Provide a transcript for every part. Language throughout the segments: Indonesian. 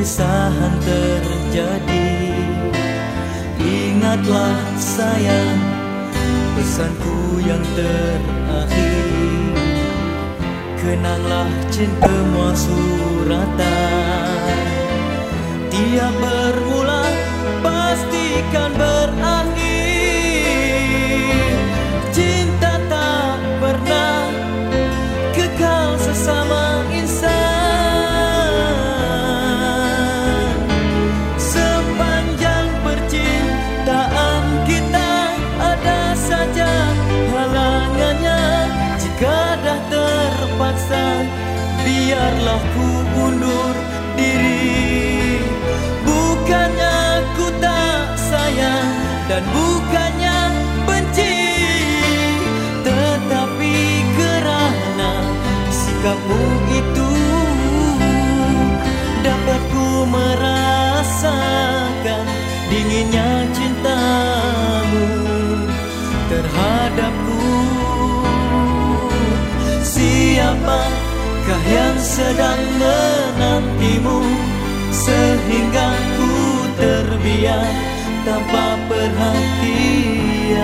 perpisahan terjadi. Ingatlah sayang pesanku yang terakhir. Kenanglah cintamu suratan biarlah ku undur diri. Bukannya ku tak sayang dan bukannya benci. Tetapi kerana sikapmu itu Dapat ku merasakan dinginnya cintamu terhadapku. Siapa Kah yang sedang menantimu Sehingga ku terbiar tanpa perhatian.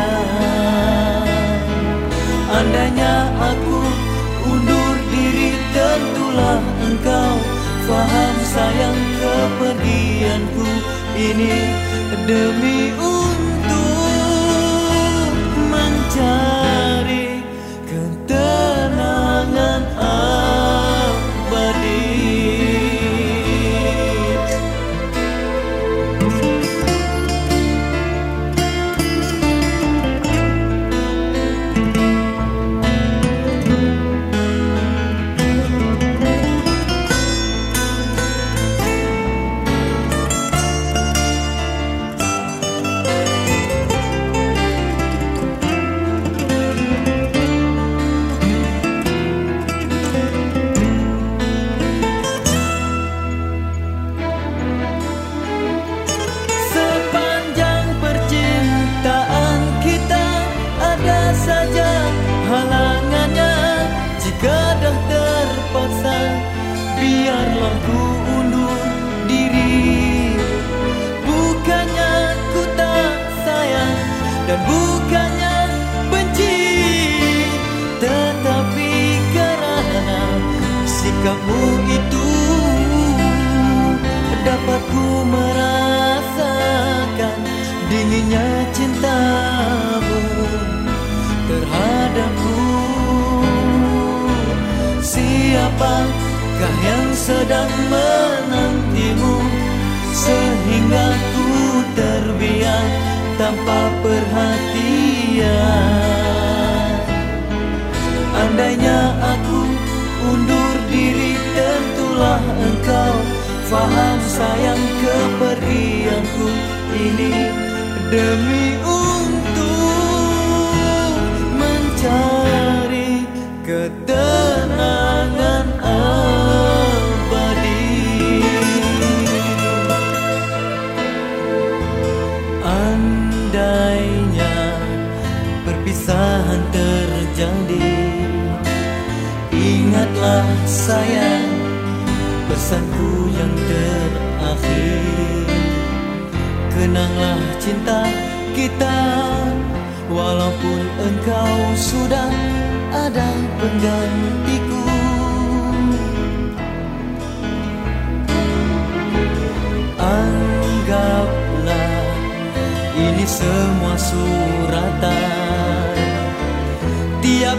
Andainya aku undur diri tentulah engkau Faham sayang kepergianku ini demi untuk mencari ketenangan dan bukannya benci tetapi karena sikapmu itu dapat ku merasakan dinginnya cintamu terhadapku. Siapakah yang sedang menantimu sehingga ku tanpa perhatian. Andainya aku undur diri tentulah engkau Faham sayang kepergianku ini. Demi untuk mencari ketenangan Ingatlah sayang pesanku yang terakhir. Kenanglah cinta kita Walaupun engkau sudah ada penggantiku. Anggaplah ini semua suratan. Tiap